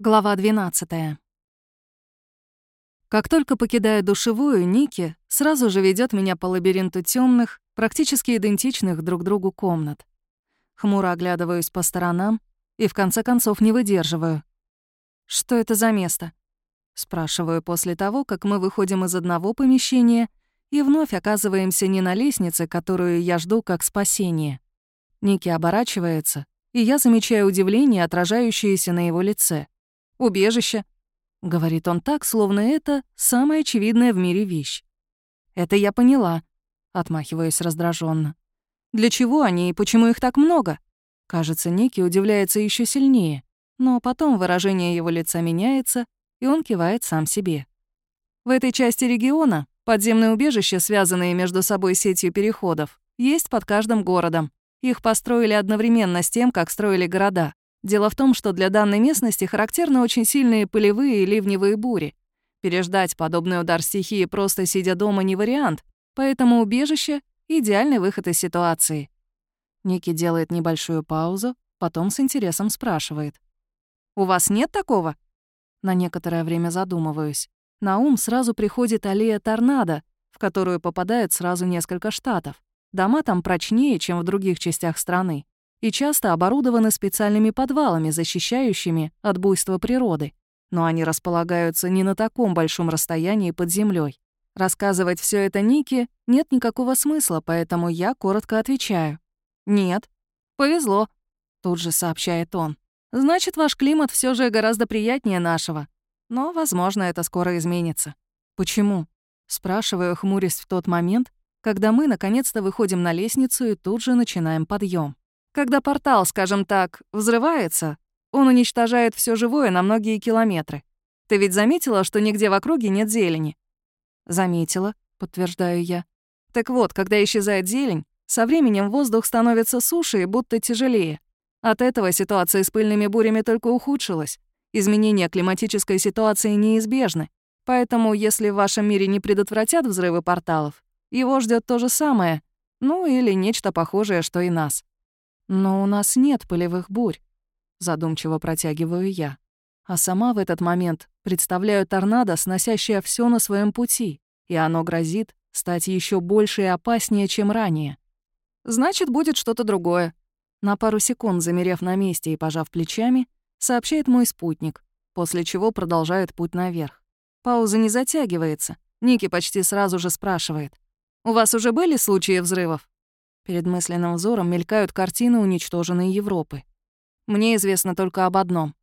Глава 12. Как только покидаю душевую, Ники сразу же ведет меня по лабиринту темных, практически идентичных друг другу комнат. Хмуро оглядываюсь по сторонам и в конце концов не выдерживаю. «Что это за место?» Спрашиваю после того, как мы выходим из одного помещения и вновь оказываемся не на лестнице, которую я жду как спасение. Ники оборачивается, и я замечаю удивление, отражающееся на его лице. «Убежище», — говорит он так, словно это самая очевидная в мире вещь. «Это я поняла», — отмахиваюсь раздраженно. «Для чего они и почему их так много?» Кажется, Ники удивляется еще сильнее, но потом выражение его лица меняется, и он кивает сам себе. В этой части региона подземные убежища, связанные между собой сетью переходов, есть под каждым городом. Их построили одновременно с тем, как строили города. Дело в том, что для данной местности характерны очень сильные пылевые и ливневые бури. Переждать подобный удар стихии просто сидя дома не вариант, поэтому убежище — идеальный выход из ситуации. Ники делает небольшую паузу, потом с интересом спрашивает. «У вас нет такого?» На некоторое время задумываюсь. На ум сразу приходит аллея торнадо, в которую попадает сразу несколько штатов. Дома там прочнее, чем в других частях страны и часто оборудованы специальными подвалами, защищающими от буйства природы. Но они располагаются не на таком большом расстоянии под землей. Рассказывать все это Нике нет никакого смысла, поэтому я коротко отвечаю. «Нет». «Повезло», — тут же сообщает он. «Значит, ваш климат все же гораздо приятнее нашего. Но, возможно, это скоро изменится». «Почему?» — спрашиваю, хмурясь в тот момент, когда мы наконец-то выходим на лестницу и тут же начинаем подъем. Когда портал, скажем так, взрывается, он уничтожает все живое на многие километры. Ты ведь заметила, что нигде в округе нет зелени? Заметила, подтверждаю я. Так вот, когда исчезает зелень, со временем воздух становится суше и будто тяжелее. От этого ситуация с пыльными бурями только ухудшилась. Изменения климатической ситуации неизбежны. Поэтому, если в вашем мире не предотвратят взрывы порталов, его ждет то же самое, ну или нечто похожее, что и нас. «Но у нас нет полевых бурь», — задумчиво протягиваю я. А сама в этот момент представляю торнадо, сносящее все на своем пути, и оно грозит стать еще больше и опаснее, чем ранее. «Значит, будет что-то другое». На пару секунд, замерев на месте и пожав плечами, сообщает мой спутник, после чего продолжает путь наверх. Пауза не затягивается. Ники почти сразу же спрашивает. «У вас уже были случаи взрывов?» Перед мысленным взором мелькают картины уничтоженной Европы. Мне известно только об одном.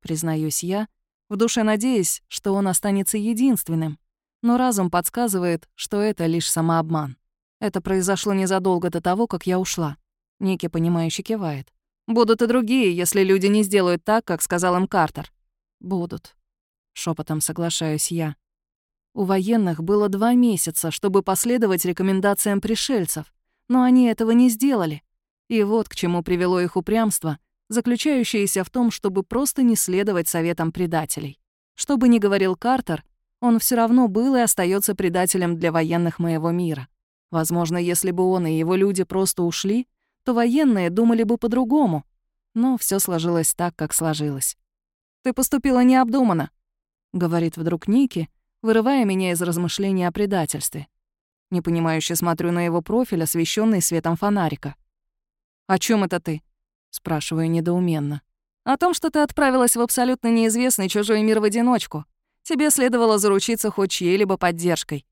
Признаюсь я, в душе надеясь, что он останется единственным. Но разум подсказывает, что это лишь самообман. Это произошло незадолго до того, как я ушла. Ники, понимающе кивает. «Будут и другие, если люди не сделают так, как сказал им Картер». «Будут», — шепотом соглашаюсь я. У военных было два месяца, чтобы последовать рекомендациям пришельцев, но они этого не сделали. И вот к чему привело их упрямство, заключающееся в том, чтобы просто не следовать советам предателей. Что бы ни говорил Картер, он все равно был и остается предателем для военных моего мира. Возможно, если бы он и его люди просто ушли, то военные думали бы по-другому. Но все сложилось так, как сложилось. «Ты поступила необдуманно», — говорит вдруг Ники, вырывая меня из размышлений о предательстве. Непонимающе смотрю на его профиль, освещенный светом фонарика. «О чем это ты?» — спрашиваю недоуменно. «О том, что ты отправилась в абсолютно неизвестный чужой мир в одиночку. Тебе следовало заручиться хоть чьей-либо поддержкой».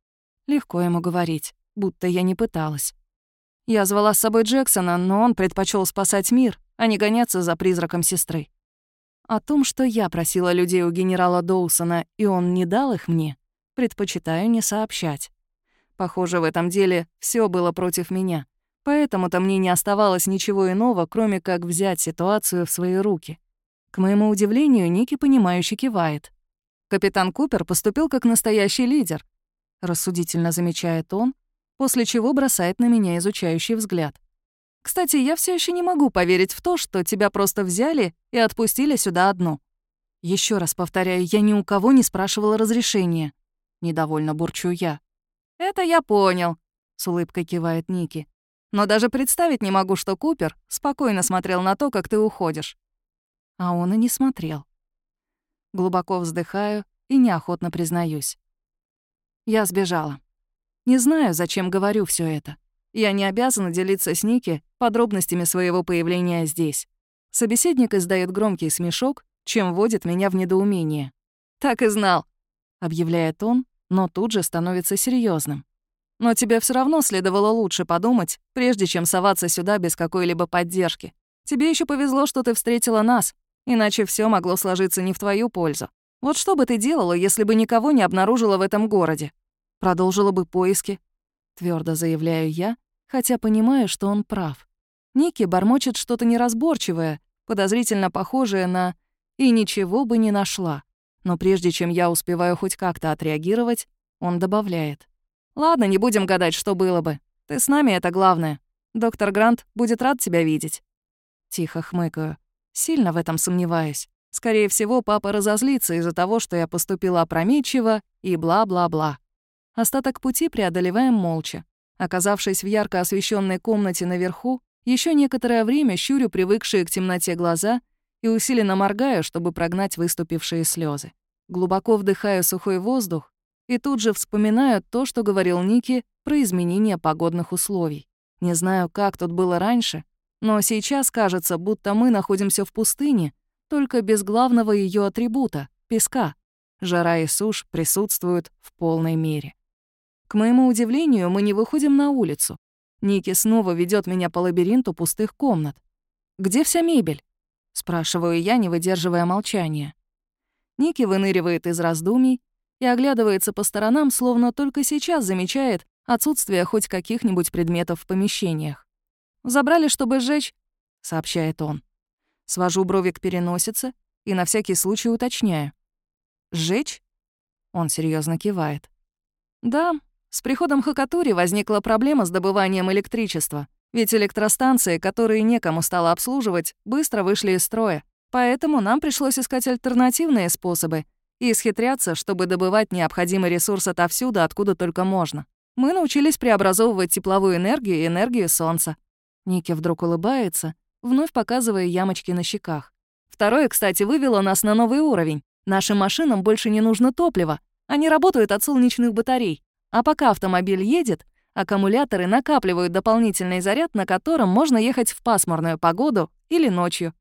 Легко ему говорить, будто я не пыталась. Я звала с собой Джексона, но он предпочел спасать мир, а не гоняться за призраком сестры. О том, что я просила людей у генерала Доусона, и он не дал их мне, предпочитаю не сообщать. Похоже, в этом деле все было против меня. Поэтому-то мне не оставалось ничего иного, кроме как взять ситуацию в свои руки. К моему удивлению, Ники понимающе кивает. Капитан Купер поступил как настоящий лидер, рассудительно замечает он, после чего бросает на меня изучающий взгляд. Кстати, я все еще не могу поверить в то, что тебя просто взяли и отпустили сюда одну. Еще раз повторяю, я ни у кого не спрашивала разрешения. Недовольно бурчу я. «Это я понял», — с улыбкой кивает Ники. «Но даже представить не могу, что Купер спокойно смотрел на то, как ты уходишь». А он и не смотрел. Глубоко вздыхаю и неохотно признаюсь. Я сбежала. Не знаю, зачем говорю все это. Я не обязана делиться с Ники подробностями своего появления здесь. Собеседник издает громкий смешок, чем вводит меня в недоумение. «Так и знал», — объявляет он, но тут же становится серьезным. «Но тебе все равно следовало лучше подумать, прежде чем соваться сюда без какой-либо поддержки. Тебе еще повезло, что ты встретила нас, иначе все могло сложиться не в твою пользу. Вот что бы ты делала, если бы никого не обнаружила в этом городе? Продолжила бы поиски?» Твердо заявляю я, хотя понимаю, что он прав. Ники бормочет что-то неразборчивое, подозрительно похожее на «и ничего бы не нашла». Но прежде чем я успеваю хоть как-то отреагировать, он добавляет. «Ладно, не будем гадать, что было бы. Ты с нами — это главное. Доктор Грант будет рад тебя видеть». Тихо хмыкаю. Сильно в этом сомневаюсь. Скорее всего, папа разозлится из-за того, что я поступила опрометчиво и бла-бла-бла. Остаток пути преодолеваем молча. Оказавшись в ярко освещенной комнате наверху, еще некоторое время щурю привыкшие к темноте глаза и усиленно моргаю, чтобы прогнать выступившие слезы. Глубоко вдыхаю сухой воздух и тут же вспоминаю то, что говорил Ники про изменение погодных условий. Не знаю, как тут было раньше, но сейчас кажется, будто мы находимся в пустыне, только без главного ее атрибута — песка. Жара и сушь присутствуют в полной мере. К моему удивлению, мы не выходим на улицу. Ники снова ведет меня по лабиринту пустых комнат. «Где вся мебель?» — спрашиваю я, не выдерживая молчания. Ники выныривает из раздумий и оглядывается по сторонам, словно только сейчас замечает отсутствие хоть каких-нибудь предметов в помещениях. «Забрали, чтобы сжечь», — сообщает он. Свожу брови к переносице и на всякий случай уточняю. «Сжечь?» Он серьезно кивает. «Да, с приходом Хакатури возникла проблема с добыванием электричества, ведь электростанции, которые некому стало обслуживать, быстро вышли из строя. Поэтому нам пришлось искать альтернативные способы и исхитряться, чтобы добывать необходимый ресурс отовсюду, откуда только можно. Мы научились преобразовывать тепловую энергию и энергию солнца. Ники вдруг улыбается, вновь показывая ямочки на щеках. Второе, кстати, вывело нас на новый уровень. Нашим машинам больше не нужно топливо. Они работают от солнечных батарей. А пока автомобиль едет, аккумуляторы накапливают дополнительный заряд, на котором можно ехать в пасмурную погоду или ночью.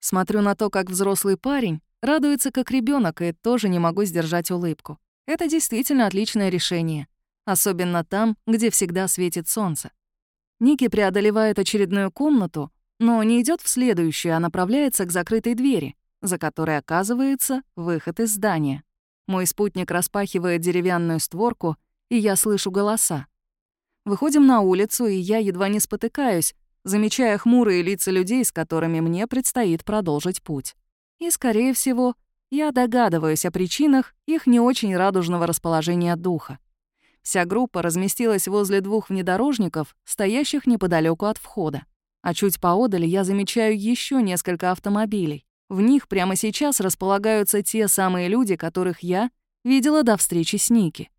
Смотрю на то, как взрослый парень радуется как ребенок, и тоже не могу сдержать улыбку. Это действительно отличное решение. Особенно там, где всегда светит солнце. Ники преодолевает очередную комнату, но не идет в следующую, а направляется к закрытой двери, за которой оказывается выход из здания. Мой спутник распахивает деревянную створку и я слышу голоса. Выходим на улицу, и я едва не спотыкаюсь, замечая хмурые лица людей, с которыми мне предстоит продолжить путь. И, скорее всего, я догадываюсь о причинах их не очень радужного расположения духа. Вся группа разместилась возле двух внедорожников, стоящих неподалеку от входа. А чуть поодаль я замечаю еще несколько автомобилей. В них прямо сейчас располагаются те самые люди, которых я видела до встречи с Ники.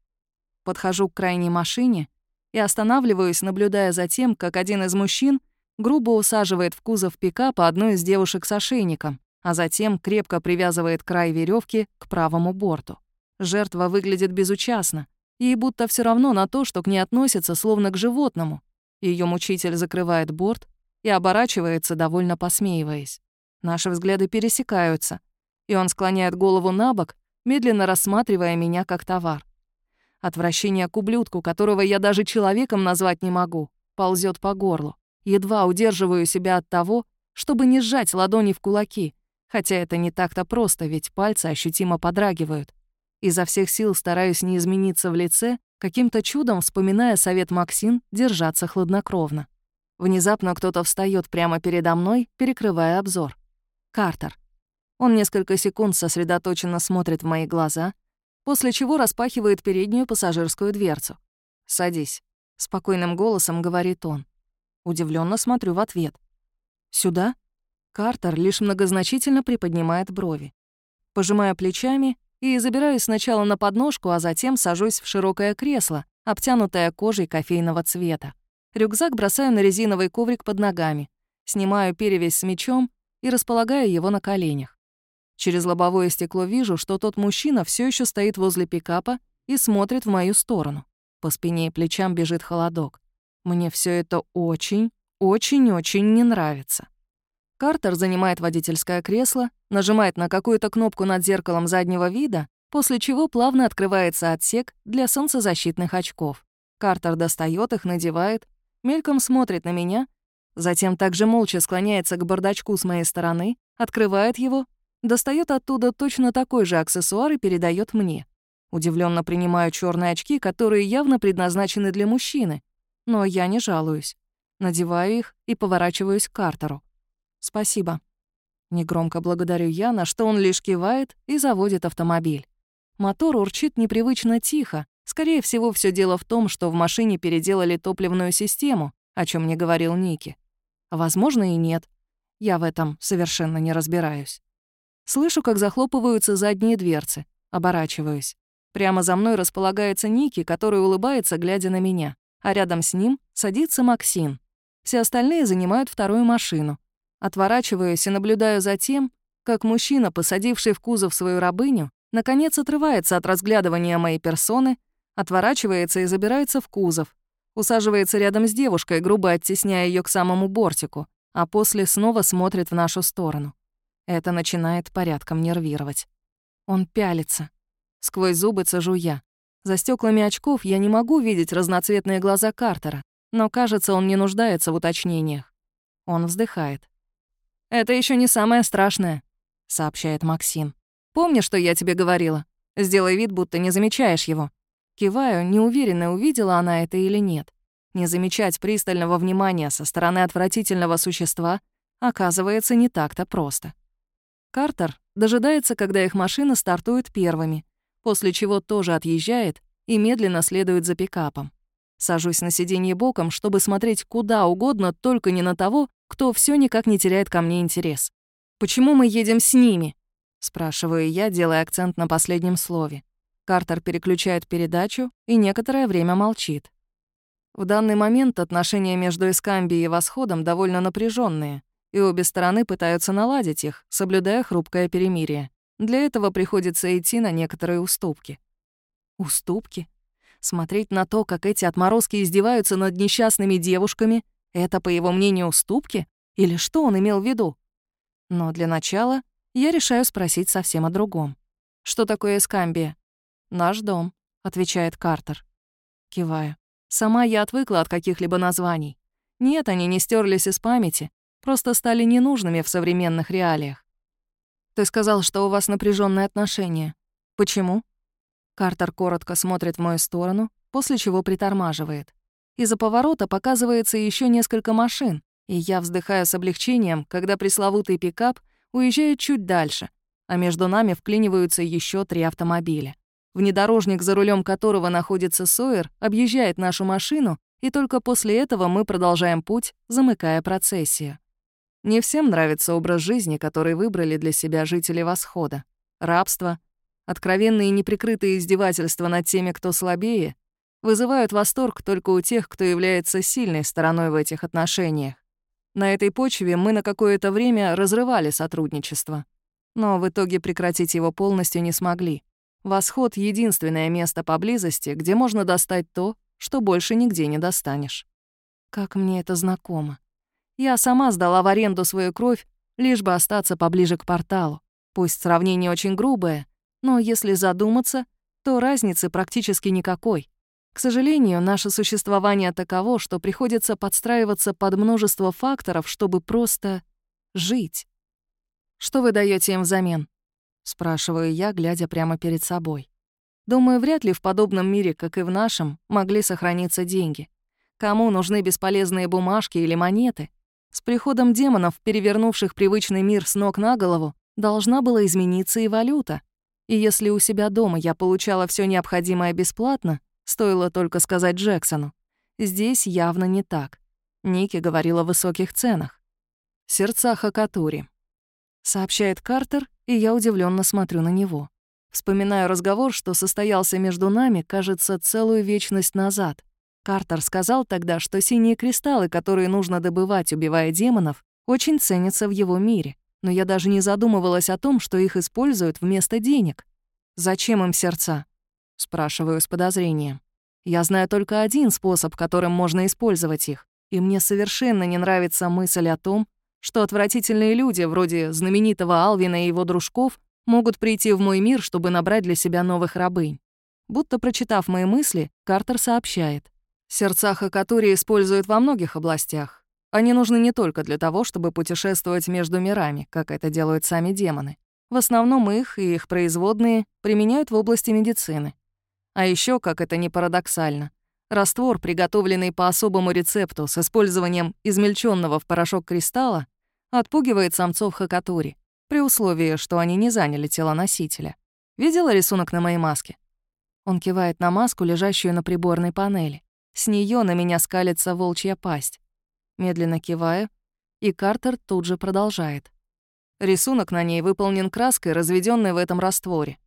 Подхожу к крайней машине и останавливаюсь, наблюдая за тем, как один из мужчин грубо усаживает в кузов пикапа одну из девушек с ошейником, а затем крепко привязывает край веревки к правому борту. Жертва выглядит безучастно, ей будто все равно на то, что к ней относятся словно к животному. Ее мучитель закрывает борт и оборачивается, довольно посмеиваясь. Наши взгляды пересекаются, и он склоняет голову на бок, медленно рассматривая меня как товар. Отвращение к ублюдку, которого я даже человеком назвать не могу, ползет по горлу. Едва удерживаю себя от того, чтобы не сжать ладони в кулаки, хотя это не так-то просто, ведь пальцы ощутимо подрагивают. Изо всех сил стараюсь не измениться в лице, каким-то чудом вспоминая совет Максин держаться хладнокровно. Внезапно кто-то встает прямо передо мной, перекрывая обзор. Картер. Он несколько секунд сосредоточенно смотрит в мои глаза, после чего распахивает переднюю пассажирскую дверцу. «Садись», — спокойным голосом говорит он. Удивленно смотрю в ответ. «Сюда?» Картер лишь многозначительно приподнимает брови. Пожимаю плечами и забираюсь сначала на подножку, а затем сажусь в широкое кресло, обтянутое кожей кофейного цвета. Рюкзак бросаю на резиновый коврик под ногами, снимаю перевязь с мечом и располагаю его на коленях. Через лобовое стекло вижу, что тот мужчина все еще стоит возле пикапа и смотрит в мою сторону. По спине и плечам бежит холодок. Мне все это очень, очень-очень не нравится. Картер занимает водительское кресло, нажимает на какую-то кнопку над зеркалом заднего вида, после чего плавно открывается отсек для солнцезащитных очков. Картер достает их, надевает, мельком смотрит на меня, затем также молча склоняется к бардачку с моей стороны, открывает его, достает оттуда точно такой же аксессуар и передает мне. Удивленно принимаю черные очки, которые явно предназначены для мужчины, но я не жалуюсь. Надеваю их и поворачиваюсь к Картеру. «Спасибо». Негромко благодарю я, на что он лишь кивает и заводит автомобиль. Мотор урчит непривычно тихо. Скорее всего, все дело в том, что в машине переделали топливную систему, о чем не говорил Ники. Возможно, и нет. Я в этом совершенно не разбираюсь. Слышу, как захлопываются задние дверцы. Оборачиваюсь. Прямо за мной располагается Ники, который улыбается, глядя на меня а рядом с ним садится Максим. Все остальные занимают вторую машину. Отворачиваюсь и наблюдаю за тем, как мужчина, посадивший в кузов свою рабыню, наконец отрывается от разглядывания моей персоны, отворачивается и забирается в кузов, усаживается рядом с девушкой, грубо оттесняя ее к самому бортику, а после снова смотрит в нашу сторону. Это начинает порядком нервировать. Он пялится. Сквозь зубы цежу я. За стеклами очков я не могу видеть разноцветные глаза Картера, но, кажется, он не нуждается в уточнениях. Он вздыхает. «Это еще не самое страшное», — сообщает Максим. «Помни, что я тебе говорила? Сделай вид, будто не замечаешь его». Киваю, неуверенно, увидела она это или нет. Не замечать пристального внимания со стороны отвратительного существа оказывается не так-то просто. Картер дожидается, когда их машина стартует первыми, после чего тоже отъезжает и медленно следует за пикапом. Сажусь на сиденье боком, чтобы смотреть куда угодно, только не на того, кто все никак не теряет ко мне интерес. «Почему мы едем с ними?» — спрашиваю я, делая акцент на последнем слове. Картер переключает передачу и некоторое время молчит. В данный момент отношения между Эскамби и Восходом довольно напряженные, и обе стороны пытаются наладить их, соблюдая хрупкое перемирие. Для этого приходится идти на некоторые уступки. Уступки? Смотреть на то, как эти отморозки издеваются над несчастными девушками, это, по его мнению, уступки? Или что он имел в виду? Но для начала я решаю спросить совсем о другом. Что такое Эскамбия? «Наш дом», — отвечает Картер. Киваю. Сама я отвыкла от каких-либо названий. Нет, они не стерлись из памяти, просто стали ненужными в современных реалиях. Ты сказал, что у вас напряженные отношения. Почему? Картер коротко смотрит в мою сторону, после чего притормаживает. Из-за поворота показывается еще несколько машин, и я вздыхаю с облегчением, когда пресловутый пикап уезжает чуть дальше, а между нами вклиниваются еще три автомобиля. Внедорожник, за рулем которого находится Сойер, объезжает нашу машину, и только после этого мы продолжаем путь, замыкая процессию. Не всем нравится образ жизни, который выбрали для себя жители Восхода. Рабство, откровенные неприкрытые издевательства над теми, кто слабее, вызывают восторг только у тех, кто является сильной стороной в этих отношениях. На этой почве мы на какое-то время разрывали сотрудничество, но в итоге прекратить его полностью не смогли. Восход — единственное место поблизости, где можно достать то, что больше нигде не достанешь. Как мне это знакомо. Я сама сдала в аренду свою кровь, лишь бы остаться поближе к порталу. Пусть сравнение очень грубое, но если задуматься, то разницы практически никакой. К сожалению, наше существование таково, что приходится подстраиваться под множество факторов, чтобы просто жить. «Что вы даете им взамен?» — спрашиваю я, глядя прямо перед собой. Думаю, вряд ли в подобном мире, как и в нашем, могли сохраниться деньги. Кому нужны бесполезные бумажки или монеты? С приходом демонов, перевернувших привычный мир с ног на голову, должна была измениться и валюта. И если у себя дома я получала все необходимое бесплатно, стоило только сказать Джексону. Здесь явно не так. Ники говорила о высоких ценах. «Сердца Хакатури», — сообщает Картер, и я удивленно смотрю на него. Вспоминаю разговор, что состоялся между нами, кажется, целую вечность назад. Картер сказал тогда, что синие кристаллы, которые нужно добывать, убивая демонов, очень ценятся в его мире. но я даже не задумывалась о том, что их используют вместо денег. «Зачем им сердца?» — спрашиваю с подозрением. Я знаю только один способ, которым можно использовать их, и мне совершенно не нравится мысль о том, что отвратительные люди, вроде знаменитого Алвина и его дружков, могут прийти в мой мир, чтобы набрать для себя новых рабынь. Будто прочитав мои мысли, Картер сообщает. Сердца Хакатури используют во многих областях. Они нужны не только для того, чтобы путешествовать между мирами, как это делают сами демоны. В основном их и их производные применяют в области медицины. А еще, как это не парадоксально, раствор, приготовленный по особому рецепту с использованием измельченного в порошок кристалла, отпугивает самцов Хакатури, при условии, что они не заняли тело носителя. Видела рисунок на моей маске? Он кивает на маску, лежащую на приборной панели. С нее на меня скалится волчья пасть. Медленно киваю, и Картер тут же продолжает. Рисунок на ней выполнен краской, разведенной в этом растворе.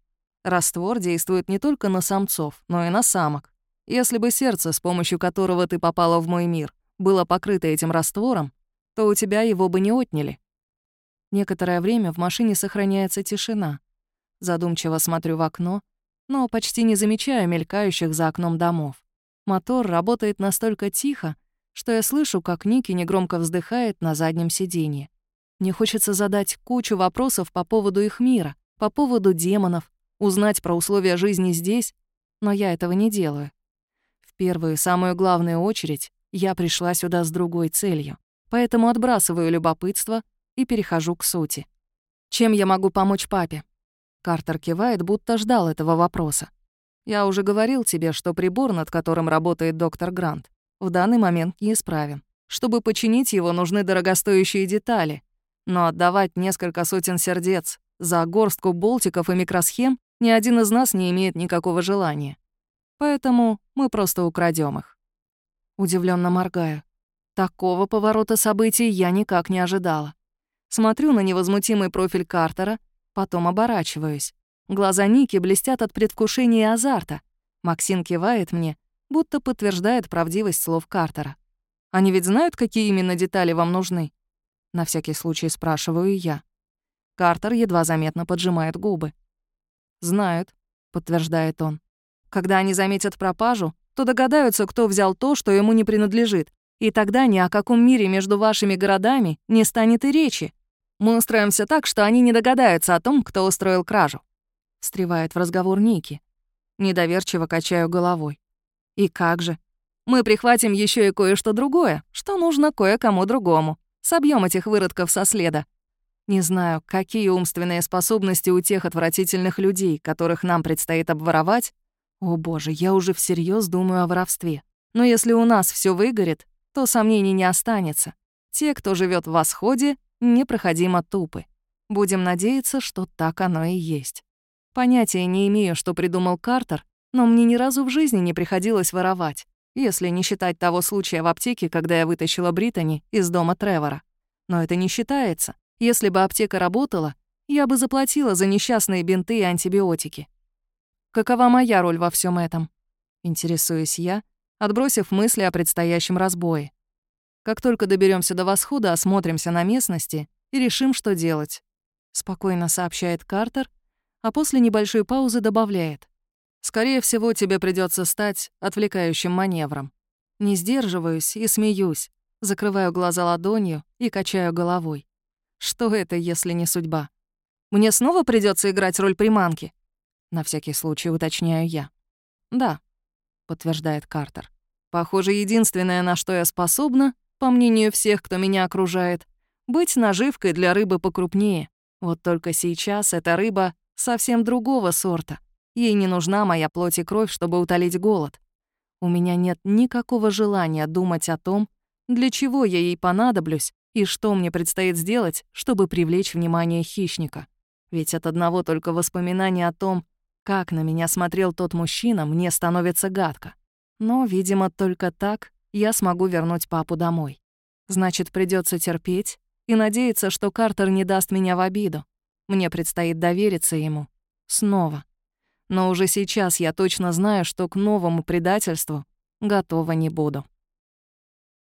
Раствор действует не только на самцов, но и на самок. Если бы сердце, с помощью которого ты попала в мой мир, было покрыто этим раствором, то у тебя его бы не отняли. Некоторое время в машине сохраняется тишина. Задумчиво смотрю в окно, но почти не замечаю мелькающих за окном домов. Мотор работает настолько тихо, что я слышу, как Ники негромко вздыхает на заднем сиденье. Мне хочется задать кучу вопросов по поводу их мира, по поводу демонов, узнать про условия жизни здесь, но я этого не делаю. В первую, самую главную очередь я пришла сюда с другой целью, поэтому отбрасываю любопытство и перехожу к сути. Чем я могу помочь папе? Картер кивает, будто ждал этого вопроса. Я уже говорил тебе, что прибор, над которым работает доктор Грант, в данный момент неисправен. Чтобы починить его, нужны дорогостоящие детали, но отдавать несколько сотен сердец за горстку болтиков и микросхем ни один из нас не имеет никакого желания. Поэтому мы просто украдем их. Удивленно моргаю. Такого поворота событий я никак не ожидала. Смотрю на невозмутимый профиль Картера, потом оборачиваюсь. Глаза Ники блестят от предвкушения и азарта. Максим кивает мне, будто подтверждает правдивость слов Картера. Они ведь знают, какие именно детали вам нужны? На всякий случай спрашиваю я. Картер едва заметно поджимает губы. «Знают», — подтверждает он. «Когда они заметят пропажу, то догадаются, кто взял то, что ему не принадлежит, и тогда ни о каком мире между вашими городами не станет и речи. Мы устроим все так, что они не догадаются о том, кто устроил кражу», — встревает в разговор Ники. Недоверчиво качаю головой. «И как же? Мы прихватим еще и кое-что другое, что нужно кое-кому другому. Собьем этих выродков со следа. Не знаю, какие умственные способности у тех отвратительных людей, которых нам предстоит обворовать. О боже, я уже всерьез думаю о воровстве. Но если у нас все выгорит, то сомнений не останется. Те, кто живет в восходе, непроходимо тупы. Будем надеяться, что так оно и есть. Понятия не имею, что придумал Картер, но мне ни разу в жизни не приходилось воровать если не считать того случая в аптеке, когда я вытащила Британи из дома Тревора. Но это не считается. Если бы аптека работала, я бы заплатила за несчастные бинты и антибиотики. Какова моя роль во всем этом? Интересуюсь я, отбросив мысли о предстоящем разбое. Как только доберемся до восхода, осмотримся на местности и решим, что делать. Спокойно сообщает Картер, а после небольшой паузы добавляет. Скорее всего, тебе придется стать отвлекающим маневром. Не сдерживаюсь и смеюсь, закрываю глаза ладонью и качаю головой. Что это, если не судьба? Мне снова придется играть роль приманки? На всякий случай уточняю я. Да, подтверждает Картер. Похоже, единственное, на что я способна, по мнению всех, кто меня окружает, быть наживкой для рыбы покрупнее. Вот только сейчас эта рыба совсем другого сорта — Ей не нужна моя плоть и кровь, чтобы утолить голод. У меня нет никакого желания думать о том, для чего я ей понадоблюсь и что мне предстоит сделать, чтобы привлечь внимание хищника. Ведь от одного только воспоминания о том, как на меня смотрел тот мужчина, мне становится гадко. Но, видимо, только так я смогу вернуть папу домой. Значит, придется терпеть и надеяться, что Картер не даст меня в обиду. Мне предстоит довериться ему. Снова. Но уже сейчас я точно знаю, что к новому предательству готова не буду.